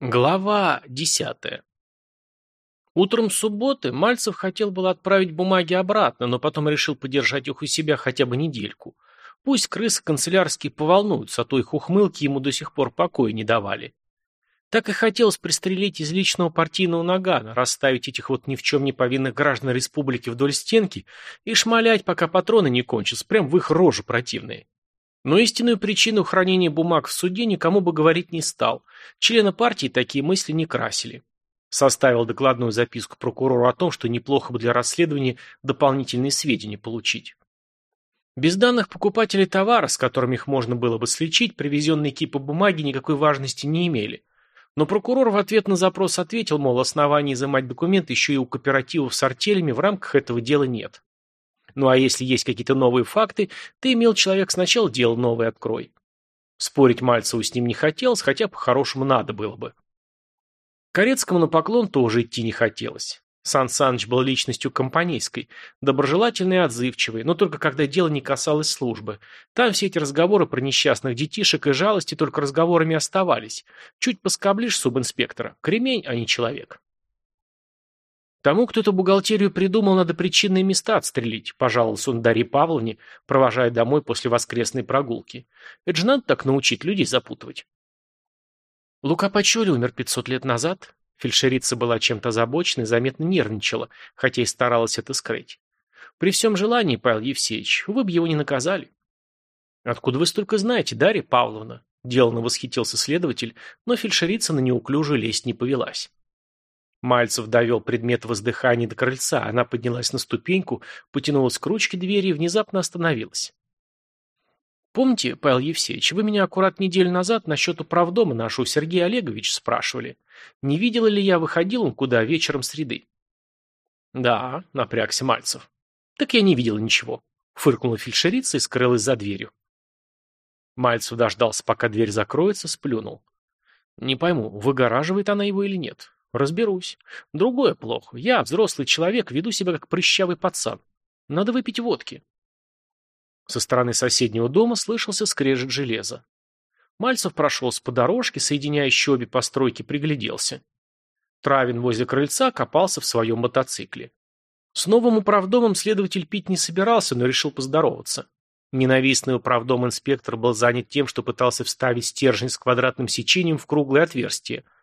Глава десятая. Утром субботы Мальцев хотел было отправить бумаги обратно, но потом решил подержать их у себя хотя бы недельку. Пусть крысы канцелярские поволнуются, а то их ухмылки ему до сих пор покоя не давали. Так и хотелось пристрелить из личного партийного нагана, расставить этих вот ни в чем не повинных граждан республики вдоль стенки и шмалять, пока патроны не кончатся, прям в их рожи противные. Но истинную причину хранения бумаг в суде никому бы говорить не стал. Члены партии такие мысли не красили. Составил докладную записку прокурору о том, что неплохо бы для расследования дополнительные сведения получить. Без данных покупателей товара, с которыми их можно было бы сличить, привезенные кипы бумаги никакой важности не имели. Но прокурор в ответ на запрос ответил, мол, оснований изымать документы еще и у кооперативов с артелями в рамках этого дела нет. Ну а если есть какие-то новые факты, ты имел человек сначала дело новое открой. Спорить Мальцеву с ним не хотелось, хотя по-хорошему надо было бы. Корецкому на поклон тоже идти не хотелось. Сан Саныч был личностью компанейской, доброжелательной и отзывчивой, но только когда дело не касалось службы. Там все эти разговоры про несчастных детишек и жалости только разговорами оставались. Чуть поскоблишь субинспектора. Кремень, а не человек. Тому, кто эту бухгалтерию придумал, надо причинные места отстрелить, пожаловался он Дарье Павловне, провожая домой после воскресной прогулки. Это же надо так научить людей запутывать. Лука Пачоли умер пятьсот лет назад. Фельдшерица была чем-то озабочена и заметно нервничала, хотя и старалась это скрыть. При всем желании, Павел Евсеевич, вы бы его не наказали. Откуда вы столько знаете, Дарья Павловна? Деланно восхитился следователь, но фельдшерица на неуклюжую лесть не повелась. Мальцев довел предмет воздыхания до крыльца. Она поднялась на ступеньку, потянулась к ручке двери и внезапно остановилась. «Помните, Павел Евсеевич, вы меня аккурат неделю назад насчет управдома нашего Сергея Олеговича спрашивали. Не видела ли я, выходил он куда вечером среды?» «Да», — напрягся Мальцев. «Так я не видела ничего», — фыркнула фельдшерица и скрылась за дверью. Мальцев дождался, пока дверь закроется, сплюнул. «Не пойму, выгораживает она его или нет. Разберусь. Другое плохо. Я, взрослый человек, веду себя как прыщавый пацан. Надо выпить водки. Со стороны соседнего дома слышался скрежет железа. Мальцев прошелся по дорожке, соединяющей обе постройки, пригляделся. Травин возле крыльца копался в своем мотоцикле. С новым управдомом следователь пить не собирался, но решил поздороваться. Ненавистный управдом инспектор был занят тем, что пытался вставить стержень с квадратным сечением в круглое отверстие –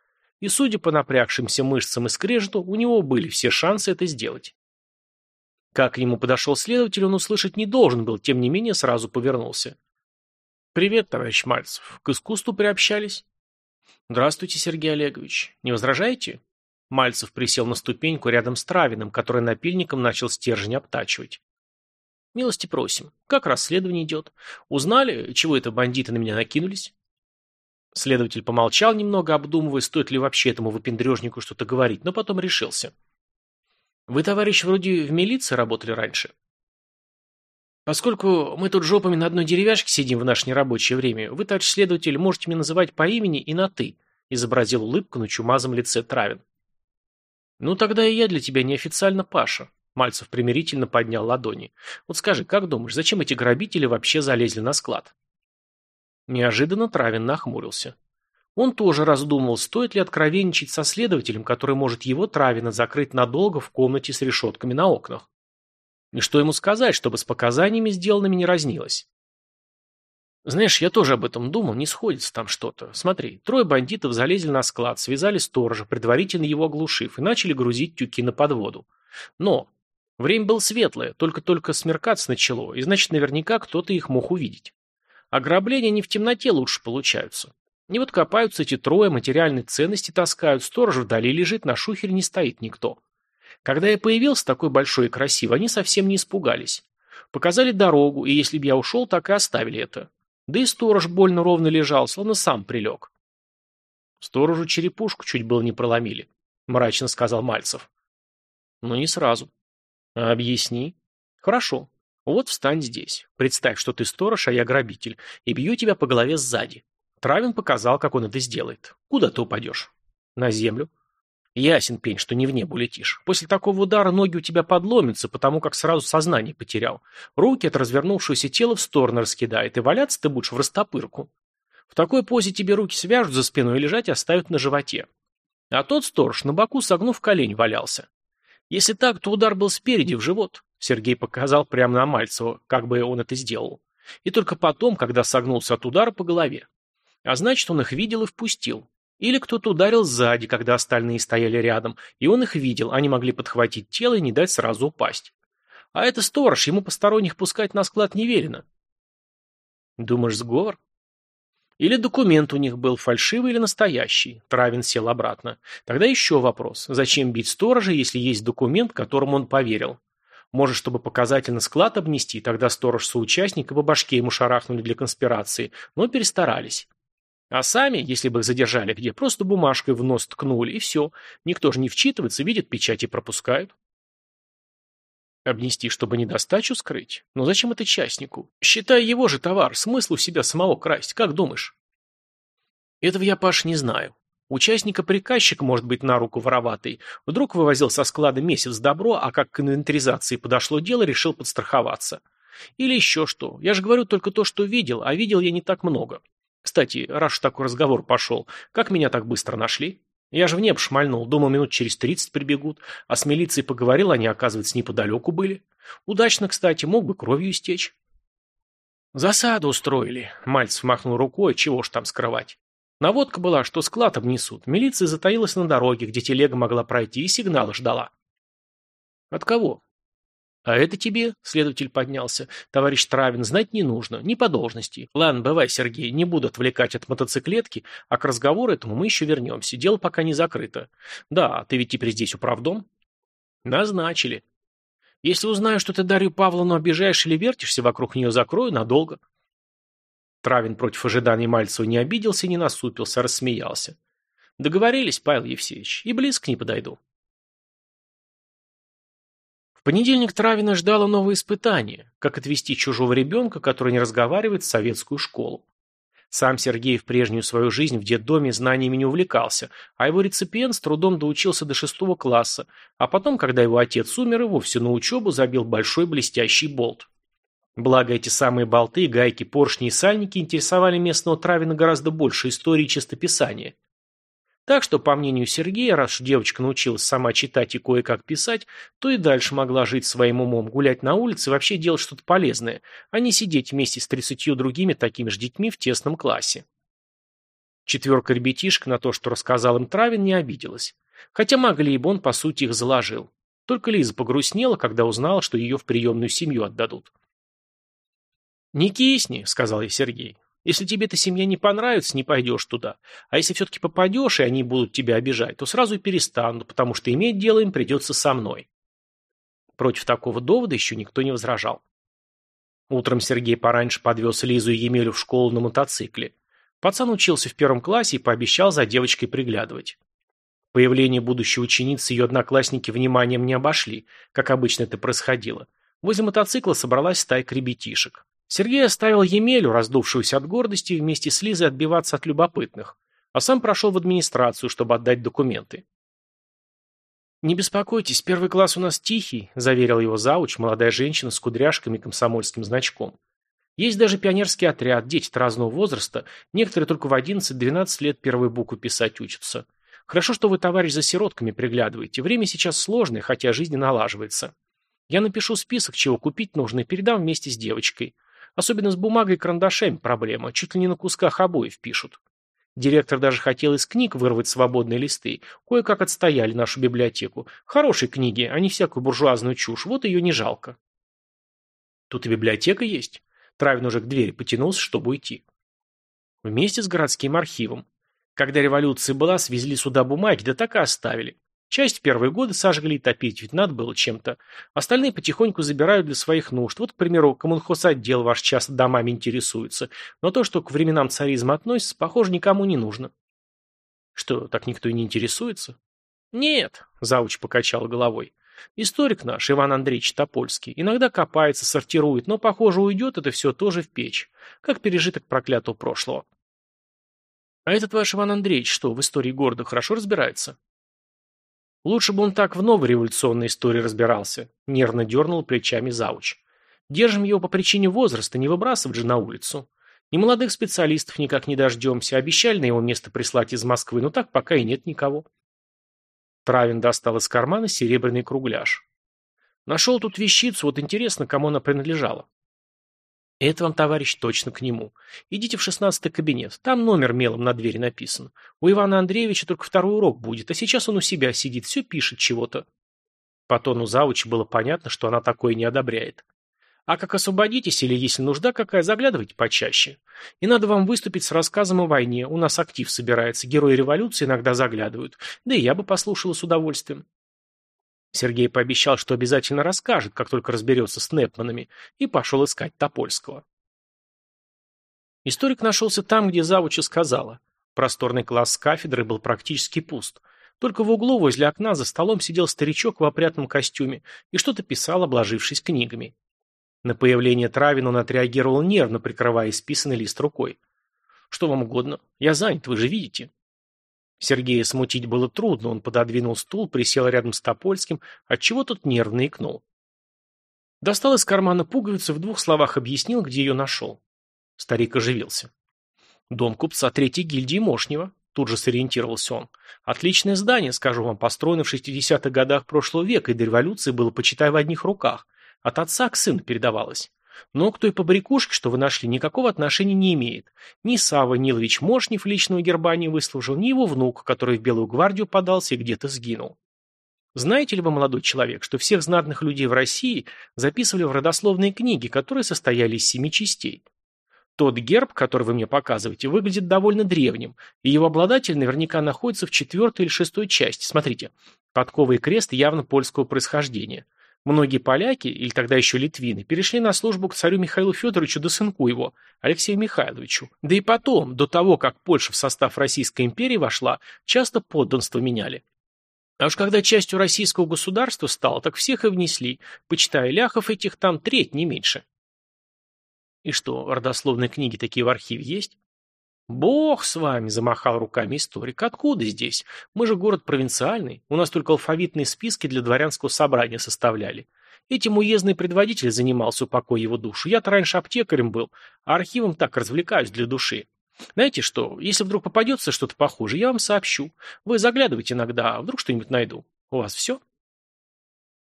и, судя по напрягшимся мышцам и скрежету, у него были все шансы это сделать. Как к нему подошел следователь, он услышать не должен был, тем не менее сразу повернулся. «Привет, товарищ Мальцев. К искусству приобщались?» «Здравствуйте, Сергей Олегович. Не возражаете?» Мальцев присел на ступеньку рядом с Травиным, который напильником начал стержень обтачивать. «Милости просим. Как расследование идет? Узнали, чего это бандиты на меня накинулись?» Следователь помолчал немного, обдумывая, стоит ли вообще этому выпендрежнику что-то говорить, но потом решился. «Вы, товарищ, вроде в милиции работали раньше?» «Поскольку мы тут жопами на одной деревяшке сидим в наше нерабочее время, вы, товарищ следователь, можете меня называть по имени и на «ты», — изобразил улыбку на чумазом лице Травин. «Ну, тогда и я для тебя неофициально Паша», — Мальцев примирительно поднял ладони. «Вот скажи, как думаешь, зачем эти грабители вообще залезли на склад?» Неожиданно Травин нахмурился. Он тоже раздумывал, стоит ли откровенничать со следователем, который может его, Травина, закрыть надолго в комнате с решетками на окнах. И что ему сказать, чтобы с показаниями сделанными не разнилось? Знаешь, я тоже об этом думал, не сходится там что-то. Смотри, трое бандитов залезли на склад, связали сторожа, предварительно его оглушив, и начали грузить тюки на подводу. Но время было светлое, только-только смеркаться начало, и значит наверняка кто-то их мог увидеть. Ограбления не в темноте лучше получаются. И вот копаются эти трое, материальные ценности таскают, сторож вдали лежит, на шухере не стоит никто. Когда я появился такой большой и красивый, они совсем не испугались. Показали дорогу, и если бы я ушел, так и оставили это. Да и сторож больно ровно лежал, словно сам прилег. Сторожу черепушку чуть было не проломили, мрачно сказал Мальцев. Но не сразу. А объясни. Хорошо. Вот встань здесь. Представь, что ты сторож, а я грабитель, и бью тебя по голове сзади. Травин показал, как он это сделает. Куда ты упадешь? На землю. Ясен пень, что не в небо летишь. После такого удара ноги у тебя подломятся, потому как сразу сознание потерял. Руки от развернувшегося тела в стороны раскидает, и валяться ты будешь в растопырку. В такой позе тебе руки свяжут за спиной и лежать оставят на животе. А тот сторож на боку, согнув колень, валялся. Если так, то удар был спереди, в живот. Сергей показал прямо на Мальцева, как бы он это сделал. И только потом, когда согнулся от удара по голове. А значит, он их видел и впустил. Или кто-то ударил сзади, когда остальные стояли рядом, и он их видел, они могли подхватить тело и не дать сразу упасть. А это сторож, ему посторонних пускать на склад не велено. Думаешь, сговор? Или документ у них был фальшивый или настоящий? Травин сел обратно. Тогда еще вопрос. Зачем бить сторожа, если есть документ, которому он поверил? Может, чтобы показательно склад обнести, тогда сторож соучастник и по башке ему шарахнули для конспирации, но перестарались. А сами, если бы их задержали где, просто бумажкой в нос ткнули, и все. Никто же не вчитывается, видит печать и пропускают. Обнести, чтобы недостачу скрыть? Но зачем это частнику? Считай его же товар, смысл у себя самого красть, как думаешь? Этого я, Паш, не знаю. Участника приказчик может быть на руку вороватый. Вдруг вывозил со склада месяц добро, а как к инвентаризации подошло дело, решил подстраховаться. Или еще что. Я же говорю только то, что видел, а видел я не так много. Кстати, раз уж такой разговор пошел, как меня так быстро нашли? Я же в небо шмальнул, думал, минут через тридцать прибегут, а с милицией поговорил, они, оказывается, неподалеку были. Удачно, кстати, мог бы кровью истечь. Засаду устроили. Мальцев махнул рукой, чего ж там скрывать. Наводка была, что склад обнесут. Милиция затаилась на дороге, где телега могла пройти, и сигналы ждала. От кого? «А это тебе?» — следователь поднялся. «Товарищ Травин, знать не нужно. Не по должности. Ладно, бывай, Сергей, не буду отвлекать от мотоциклетки, а к разговору этому мы еще вернемся. Дело пока не закрыто. Да, ты ведь теперь здесь управдом?» «Назначили. Если узнаю, что ты Дарью Павловну обижаешь или вертишься вокруг нее, закрою надолго». Травин против ожиданий Мальцева не обиделся не насупился, а рассмеялся. «Договорились, Павел Евсеевич, и близко не подойду». В понедельник Травина ждало новое испытание, как отвести чужого ребенка, который не разговаривает, в советскую школу. Сам Сергей в прежнюю свою жизнь в детдоме знаниями не увлекался, а его реципиент с трудом доучился до шестого класса, а потом, когда его отец умер, и вовсе на учебу забил большой блестящий болт. Благо эти самые болты, гайки, поршни и сальники интересовали местного Травина гораздо больше истории и чистописания. Так что, по мнению Сергея, раз девочка научилась сама читать и кое-как писать, то и дальше могла жить своим умом, гулять на улице и вообще делать что-то полезное, а не сидеть вместе с тридцатью другими такими же детьми в тесном классе. Четверка ребятишек на то, что рассказал им Травин, не обиделась. Хотя могли бы, он, по сути, их заложил. Только Лиза погрустнела, когда узнала, что ее в приемную семью отдадут. «Не кисни», — сказал ей Сергей. Если тебе эта семья не понравится, не пойдешь туда. А если все-таки попадешь, и они будут тебя обижать, то сразу и перестанут, потому что иметь дело им придется со мной. Против такого довода еще никто не возражал. Утром Сергей пораньше подвез Лизу и Емелю в школу на мотоцикле. Пацан учился в первом классе и пообещал за девочкой приглядывать. Появление будущей ученицы ее одноклассники вниманием не обошли, как обычно это происходило. Возле мотоцикла собралась стайка ребятишек. Сергей оставил Емелю, раздувшуюся от гордости, вместе с Лизой отбиваться от любопытных, а сам прошел в администрацию, чтобы отдать документы. «Не беспокойтесь, первый класс у нас тихий», – заверил его зауч, молодая женщина с кудряшками и комсомольским значком. «Есть даже пионерский отряд, дети разного возраста, некоторые только в 11-12 лет первую букву писать учатся. Хорошо, что вы, товарищ, за сиротками приглядываете. Время сейчас сложное, хотя жизнь налаживается. Я напишу список, чего купить нужно, и передам вместе с девочкой. Особенно с бумагой и карандашами проблема, чуть ли не на кусках обоев пишут. Директор даже хотел из книг вырвать свободные листы. Кое-как отстояли нашу библиотеку. Хорошие книги, а не всякую буржуазную чушь. Вот ее не жалко. Тут и библиотека есть. Травин уже к двери потянулся, чтобы уйти. Вместе с городским архивом. Когда революция была, свезли сюда бумаги, да так и оставили. Часть в первые годы сожгли, топить ведь надо было чем-то. Остальные потихоньку забирают для своих нужд. Вот, к примеру, коммунхозотдел ваш часто домами интересуется. Но то, что к временам царизма относится, похоже, никому не нужно. Что, так никто и не интересуется? Нет, Зауч покачал головой. Историк наш, Иван Андреевич Топольский, иногда копается, сортирует, но, похоже, уйдет это все тоже в печь, как пережиток проклятого прошлого. А этот ваш Иван Андреевич что, в истории города хорошо разбирается? Лучше бы он так в новой революционной истории разбирался, нервно дернул плечами зауч. Держим его по причине возраста, не выбрасывать же на улицу. И молодых специалистов никак не дождемся. Обещали на его место прислать из Москвы, но так пока и нет никого. Травин достал из кармана серебряный кругляш. Нашел тут вещицу, вот интересно, кому она принадлежала. Это вам, товарищ, точно к нему. Идите в шестнадцатый кабинет, там номер мелом на двери написан. У Ивана Андреевича только второй урок будет, а сейчас он у себя сидит, все пишет чего-то. По тону завучи было понятно, что она такое не одобряет. А как освободитесь или если нужда какая, заглядывайте почаще. И надо вам выступить с рассказом о войне. У нас актив собирается, герои революции иногда заглядывают. Да и я бы послушала с удовольствием. Сергей пообещал, что обязательно расскажет, как только разберется с Непманами, и пошел искать Топольского. Историк нашелся там, где завуча сказала. Просторный класс кафедры был практически пуст. Только в углу возле окна за столом сидел старичок в опрятном костюме и что-то писал, обложившись книгами. На появление Травин он отреагировал нервно, прикрывая исписанный лист рукой. «Что вам угодно? Я занят, вы же видите». Сергея смутить было трудно, он пододвинул стул, присел рядом с Топольским, отчего тот нервно икнул. Достал из кармана пуговицу, в двух словах объяснил, где ее нашел. Старик оживился. «Дом купца третьей гильдии Мошнева», тут же сориентировался он. «Отличное здание, скажу вам, построено в 60-х годах прошлого века, и до революции было, почитай, в одних руках. От отца к сыну передавалось. Но к той побрякушке, что вы нашли, никакого отношения не имеет. Ни Сава Нилович Мошнев личного герба не выслужил, ни его внук, который в Белую гвардию подался и где-то сгинул. Знаете ли вы, молодой человек, что всех знатных людей в России записывали в родословные книги, которые состояли из семи частей? Тот герб, который вы мне показываете, выглядит довольно древним, и его обладатель наверняка находится в четвертой или шестой части. Смотрите, подковый крест явно польского происхождения. Многие поляки, или тогда еще литвины, перешли на службу к царю Михаилу Федоровичу до сынку его, Алексею Михайловичу. Да и потом, до того, как Польша в состав Российской империи вошла, часто подданство меняли. А уж когда частью российского государства стало, так всех и внесли, почитая ляхов этих там треть, не меньше. И что, родословные книги такие в архиве есть? «Бог с вами!» – замахал руками историк. «Откуда здесь? Мы же город провинциальный. У нас только алфавитные списки для дворянского собрания составляли. Этим уездный предводитель занимался, упокой его душу. Я-то раньше аптекарем был, а архивом так развлекаюсь для души. Знаете что, если вдруг попадется что-то похожее, я вам сообщу. Вы заглядывайте иногда, а вдруг что-нибудь найду. У вас все?»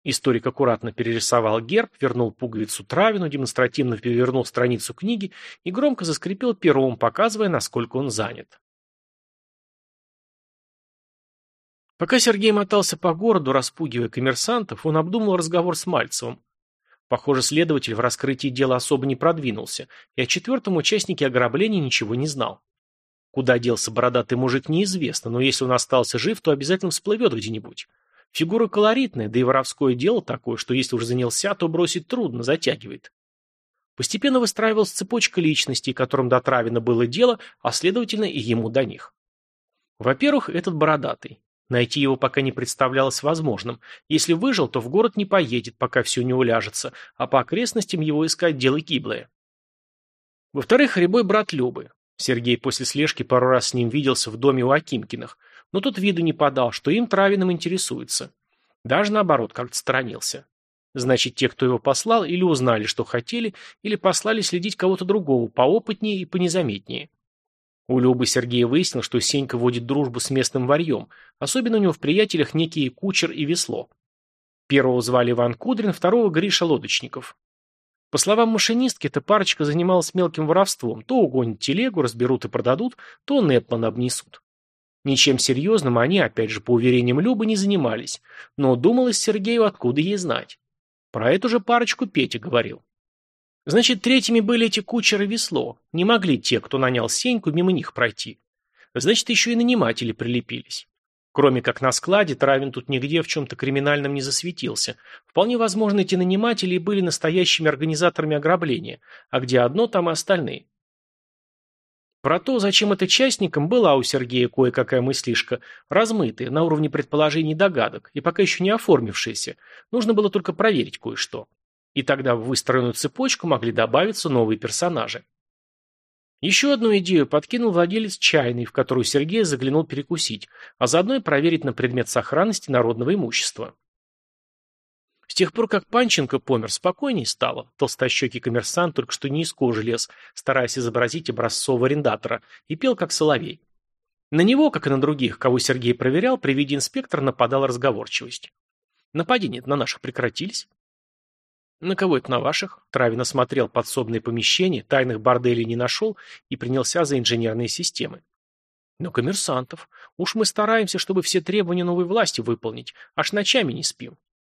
Историк аккуратно перерисовал герб, вернул пуговицу Травину, демонстративно перевернул страницу книги и громко заскрипел пером, показывая, насколько он занят. Пока Сергей мотался по городу, распугивая коммерсантов, он обдумал разговор с Мальцевым. Похоже, следователь в раскрытии дела особо не продвинулся, и о четвертом участнике ограбления ничего не знал. Куда делся бородатый мужик, неизвестно, но если он остался жив, то обязательно всплывет где-нибудь. Фигура колоритная, да и воровское дело такое, что если уже занялся, то бросить трудно, затягивает. Постепенно выстраивалась цепочка личностей, которым до Травина было дело, а следовательно и ему до них. Во-первых, этот бородатый. Найти его пока не представлялось возможным. Если выжил, то в город не поедет, пока все не уляжется, а по окрестностям его искать дело гиблое. Во-вторых, рябой брат Любы. Сергей после слежки пару раз с ним виделся в доме у Акимкиных, но тот виду не подал, что им Травиным интересуется. Даже наоборот, как-то сторонился. Значит, те, кто его послал, или узнали, что хотели, или послали следить кого-то другого, поопытнее и понезаметнее. У Любы Сергей выяснил, что Сенька водит дружбу с местным варьем, особенно у него в приятелях некие Кучер и Весло. Первого звали Иван Кудрин, второго Гриша Лодочников. По словам машинистки, эта парочка занималась мелким воровством, то угонят телегу, разберут и продадут, то Нетмана обнесут. Ничем серьезным они, опять же, по уверениям Любы, не занимались, но думалось Сергею, откуда ей знать. Про эту же парочку Петя говорил. Значит, третьими были эти кучеры весло. Не могли те, кто нанял Сеньку, мимо них пройти. Значит, еще и наниматели прилепились. Кроме как на складе, Травин тут нигде в чем-то криминальном не засветился. Вполне возможно, эти наниматели были настоящими организаторами ограбления, а где одно, там и остальные. Про то, зачем это частникам, была у Сергея кое-какая мыслишка, размытая, на уровне предположений догадок, и пока еще не оформившаяся. Нужно было только проверить кое-что. И тогда в выстроенную цепочку могли добавиться новые персонажи. Еще одну идею подкинул владелец чайной, в которую Сергей заглянул перекусить, а заодно и проверить на предмет сохранности народного имущества. С тех пор, как Панченко помер, спокойней стало. Толстощекий коммерсант только что не из кожи лез, стараясь изобразить образцового арендатора, и пел как соловей. На него, как и на других, кого Сергей проверял, при виде инспектора нападала разговорчивость. Нападения на наших прекратились. На кого это на ваших? Травин осмотрел подсобные помещения, тайных борделей не нашел и принялся за инженерные системы. Но коммерсантов. Уж мы стараемся, чтобы все требования новой власти выполнить, аж ночами не спим.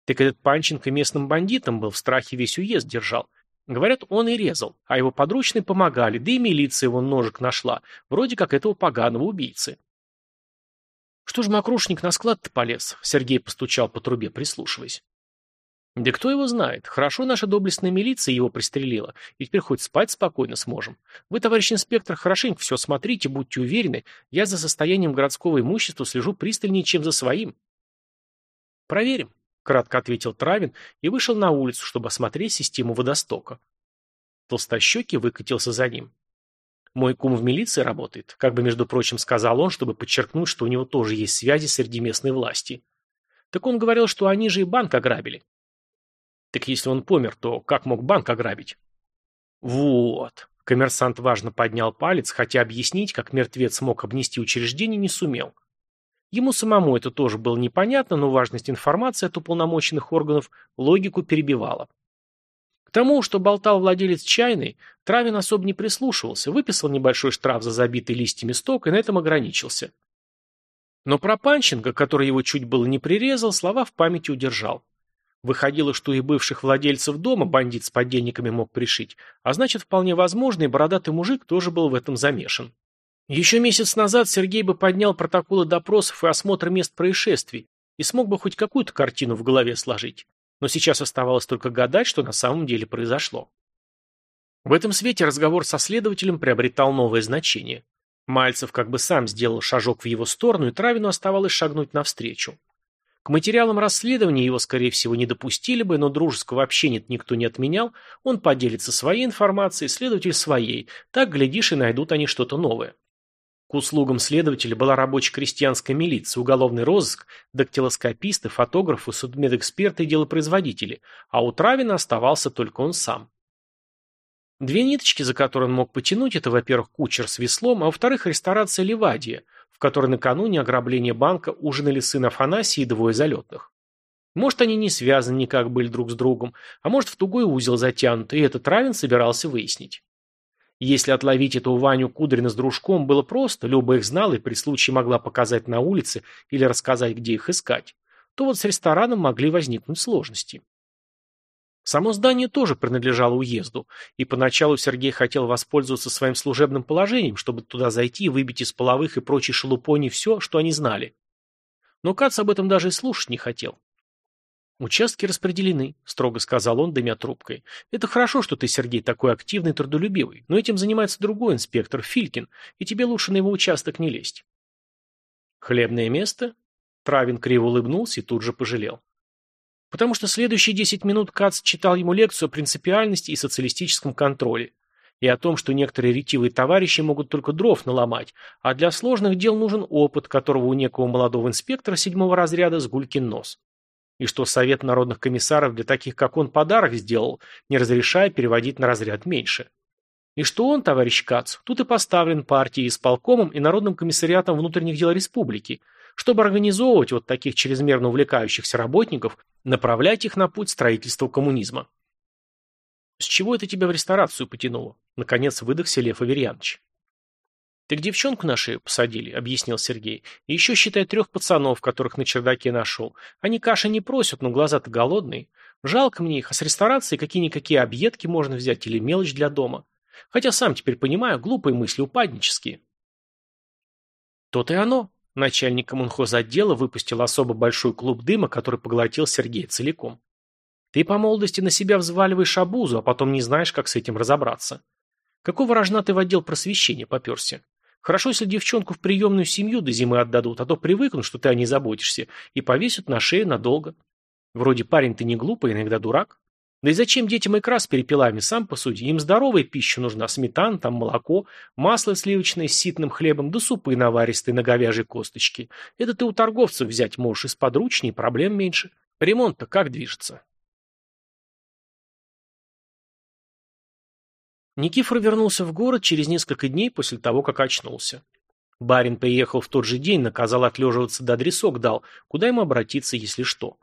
Так этот Панченко местным бандитом был, в страхе весь уезд держал. Говорят, он и резал, а его подручные помогали, да и милиция его ножик нашла, вроде как этого поганого убийцы. Что ж мокрушник на склад-то полез? Сергей постучал по трубе, прислушиваясь. Да кто его знает. Хорошо наша доблестная милиция его пристрелила, и теперь хоть спать спокойно сможем. Вы, товарищ инспектор, хорошенько все смотрите, будьте уверены, я за состоянием городского имущества слежу пристальнее, чем за своим. Проверим кратко ответил Травин и вышел на улицу, чтобы осмотреть систему водостока. Толстощекий выкатился за ним. «Мой кум в милиции работает», как бы, между прочим, сказал он, чтобы подчеркнуть, что у него тоже есть связи среди местной власти. Так он говорил, что они же и банк ограбили. Так если он помер, то как мог банк ограбить? Вот. Коммерсант важно поднял палец, хотя объяснить, как мертвец мог обнести учреждение, не сумел. Ему самому это тоже было непонятно, но важность информации от уполномоченных органов логику перебивала. К тому, что болтал владелец чайной, Травин особо не прислушивался, выписал небольшой штраф за забитый листьями сток и на этом ограничился. Но про Панченко, который его чуть было не прирезал, слова в памяти удержал. Выходило, что и бывших владельцев дома бандит с подельниками мог пришить, а значит, вполне возможно, и бородатый мужик тоже был в этом замешан. Еще месяц назад Сергей бы поднял протоколы допросов и осмотр мест происшествий и смог бы хоть какую-то картину в голове сложить. Но сейчас оставалось только гадать, что на самом деле произошло. В этом свете разговор со следователем приобретал новое значение. Мальцев как бы сам сделал шажок в его сторону, и Травину оставалось шагнуть навстречу. К материалам расследования его, скорее всего, не допустили бы, но дружеского общения никто не отменял, он поделится своей информацией, следователь своей, так, глядишь, и найдут они что-то новое. К услугам следователя была рабоче-крестьянская милиция, уголовный розыск, дактилоскописты, фотографы, судмедэксперты и делопроизводители, а у Травина оставался только он сам. Две ниточки, за которые он мог потянуть, это, во-первых, кучер с веслом, а во-вторых, ресторация «Ливадия», в которой накануне ограбления банка ужинали сын Афанасий и двое залетных. Может, они не связаны никак были друг с другом, а может, в тугой узел затянуты, и этот Травин собирался выяснить. Если отловить этого Ваню Кудрина с дружком было просто, Люба их знала и при случае могла показать на улице или рассказать, где их искать, то вот с рестораном могли возникнуть сложности. Само здание тоже принадлежало уезду, и поначалу Сергей хотел воспользоваться своим служебным положением, чтобы туда зайти и выбить из половых и прочей шелупони все, что они знали. Но Кац об этом даже и слушать не хотел. «Участки распределены», — строго сказал он, дымя трубкой. «Это хорошо, что ты, Сергей, такой активный и трудолюбивый, но этим занимается другой инспектор, Филькин, и тебе лучше на его участок не лезть». «Хлебное место?» Травин криво улыбнулся и тут же пожалел. Потому что следующие десять минут Кац читал ему лекцию о принципиальности и социалистическом контроле, и о том, что некоторые ретивые товарищи могут только дров наломать, а для сложных дел нужен опыт, которого у некого молодого инспектора седьмого разряда с гулькин нос и что Совет народных комиссаров для таких, как он, подарок сделал, не разрешая переводить на разряд меньше. И что он, товарищ Кац, тут и поставлен партией, исполкомом и Народным комиссариатом внутренних дел республики, чтобы организовывать вот таких чрезмерно увлекающихся работников, направлять их на путь строительства коммунизма. «С чего это тебя в ресторацию потянуло?» Наконец выдохся Лев Аверьянович. «Так девчонку наши посадили», — объяснил Сергей. «И еще, считай, трех пацанов, которых на чердаке нашел. Они каши не просят, но глаза-то голодные. Жалко мне их, а с ресторации какие-никакие объедки можно взять или мелочь для дома. Хотя сам теперь понимаю, глупые мысли упаднические». «То-то и оно», — начальник коммунхозотдела выпустил особо большой клуб дыма, который поглотил Сергея целиком. «Ты по молодости на себя взваливаешь обузу, а потом не знаешь, как с этим разобраться. Какого рожна ты в отдел просвещения поперся? Хорошо, если девчонку в приемную семью до зимы отдадут, а то привыкнут, что ты о ней заботишься, и повесят на шею надолго. Вроде парень ты не глупый, иногда дурак. Да и зачем детям икра с перепелами, сам посуди. Им здоровая пища нужна, сметан, там молоко, масло сливочное с ситным хлебом, да супы наваристые на говяжьей косточке. Это ты у торговцев взять можешь из подручней, проблем меньше. Ремонт-то как движется? Никифор вернулся в город через несколько дней после того, как очнулся. Барин приехал в тот же день, наказал отлеживаться до адресок дал, куда ему обратиться, если что.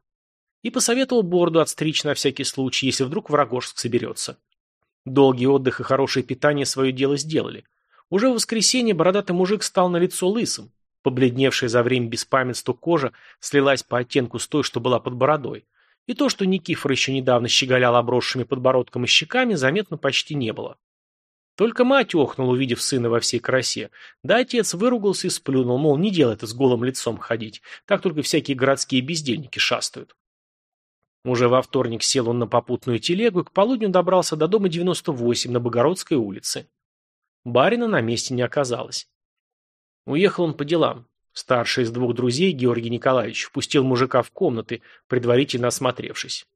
И посоветовал бороду отстричь на всякий случай, если вдруг в Рогожск соберется. Долгий отдых и хорошее питание свое дело сделали. Уже в воскресенье бородатый мужик стал на лицо лысым. Побледневшая за время беспамятства кожа слилась по оттенку с той, что была под бородой. И то, что Никифор еще недавно щеголял обросшими подбородком и щеками, заметно почти не было. Только мать охнула, увидев сына во всей красе. Да отец выругался и сплюнул, мол, не делай это с голым лицом ходить. Так только всякие городские бездельники шастают. Уже во вторник сел он на попутную телегу и к полудню добрался до дома 98 на Богородской улице. Барина на месте не оказалось. Уехал он по делам. Старший из двух друзей, Георгий Николаевич, впустил мужика в комнаты, предварительно осмотревшись.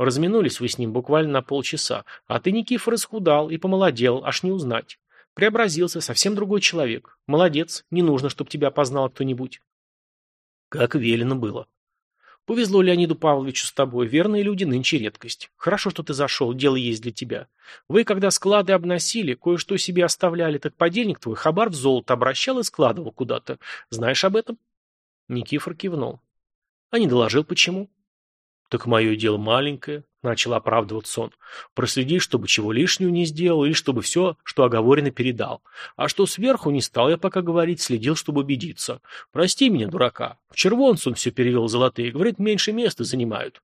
Разминулись вы с ним буквально на полчаса, а ты, Никифор, исхудал и помолодел, аж не узнать. Преобразился, совсем другой человек. Молодец, не нужно, чтобы тебя познал кто-нибудь. Как велено было. Повезло Леониду Павловичу с тобой, верные люди нынче редкость. Хорошо, что ты зашел, дело есть для тебя. Вы, когда склады обносили, кое-что себе оставляли, так подельник твой хабар в золото обращал и складывал куда-то. Знаешь об этом? Никифор кивнул. А не доложил, почему? «Так мое дело маленькое», — начал оправдываться он. «Проследи, чтобы чего лишнего не сделал, или чтобы все, что оговорено, передал. А что сверху, не стал я пока говорить, следил, чтобы убедиться. Прости меня, дурака. В червонцу он все перевел золотые, говорит, меньше места занимают».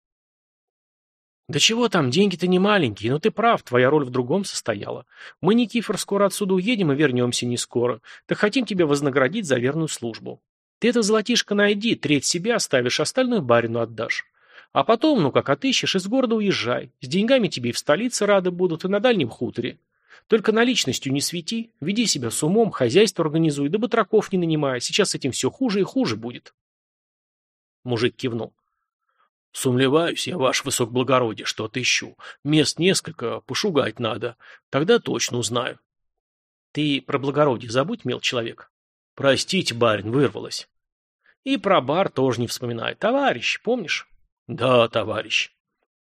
«Да чего там, деньги-то не маленькие, но ты прав, твоя роль в другом состояла. Мы, Никифор, скоро отсюда уедем и вернемся не скоро. Так хотим тебя вознаградить за верную службу. Ты это золотишко найди, треть себе оставишь, остальное барину отдашь. А потом, ну как отыщешь, из города уезжай. С деньгами тебе и в столице рады будут, и на дальнем хуторе. Только наличностью не свети, веди себя с умом, хозяйство организуй, да батраков не нанимай. Сейчас с этим все хуже и хуже будет. Мужик кивнул. Сумлеваюсь я, ваш высокоблагородие, что отыщу. Мест несколько, пошугать надо. Тогда точно узнаю. Ты про благородие забудь, мил человек. Простите, барин, вырвалась. И про бар тоже не вспоминай. Товарищ, помнишь? Да, товарищ.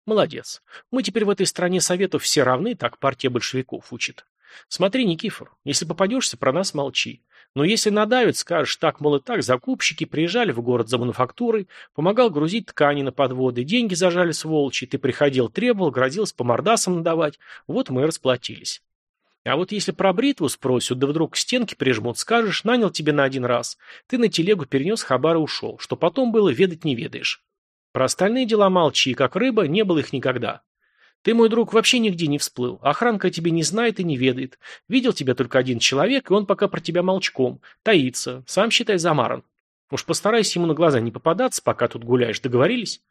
Молодец. Мы теперь в этой стране советов все равны, так партия большевиков учит. Смотри, Никифор, если попадешься, про нас молчи. Но если надавят, скажешь так, мол, и так, закупщики приезжали в город за мануфактурой, помогал грузить ткани на подводы, деньги зажали сволочи, ты приходил, требовал, грозился по мордасам надавать, вот мы и расплатились. А вот если про бритву спросят, да вдруг к стенке прижмут, скажешь, нанял тебе на один раз, ты на телегу перенес хабар и ушел, что потом было, ведать не ведаешь. Про остальные дела молчи, как рыба, не было их никогда. Ты, мой друг, вообще нигде не всплыл. Охранка тебе не знает и не ведает. Видел тебя только один человек, и он пока про тебя молчком. Таится. Сам, считай, замаран. Уж постарайся ему на глаза не попадаться, пока тут гуляешь. Договорились?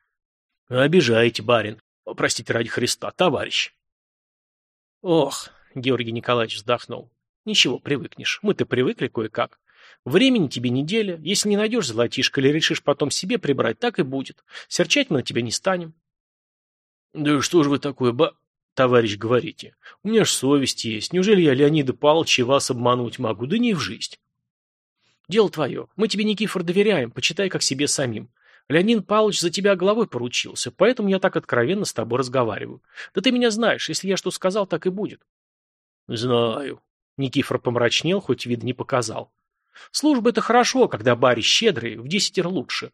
Обижаете, барин. Простите ради Христа, товарищ. Ох, Георгий Николаевич вздохнул. Ничего, привыкнешь. Мы-то привыкли кое-как. Времени тебе неделя. Если не найдешь золотишко или решишь потом себе прибрать, так и будет. Серчать мы на тебя не станем. Да что же вы такое, ба... Товарищ, говорите. У меня ж совесть есть. Неужели я Леонида Павловича вас обмануть могу? Да не в жизнь. Дело твое. Мы тебе, Никифор, доверяем. Почитай, как себе самим. Леонид Павлович за тебя головой поручился, поэтому я так откровенно с тобой разговариваю. Да ты меня знаешь, если я что сказал, так и будет. Знаю. Никифор помрачнел, хоть вид не показал. Служба — это хорошо, когда бари щедрые, в десятеро лучше.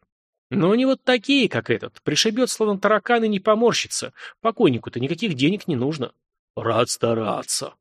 Но не вот такие, как этот. Пришибет, словно таракан, и не поморщится. Покойнику-то никаких денег не нужно. Рад стараться.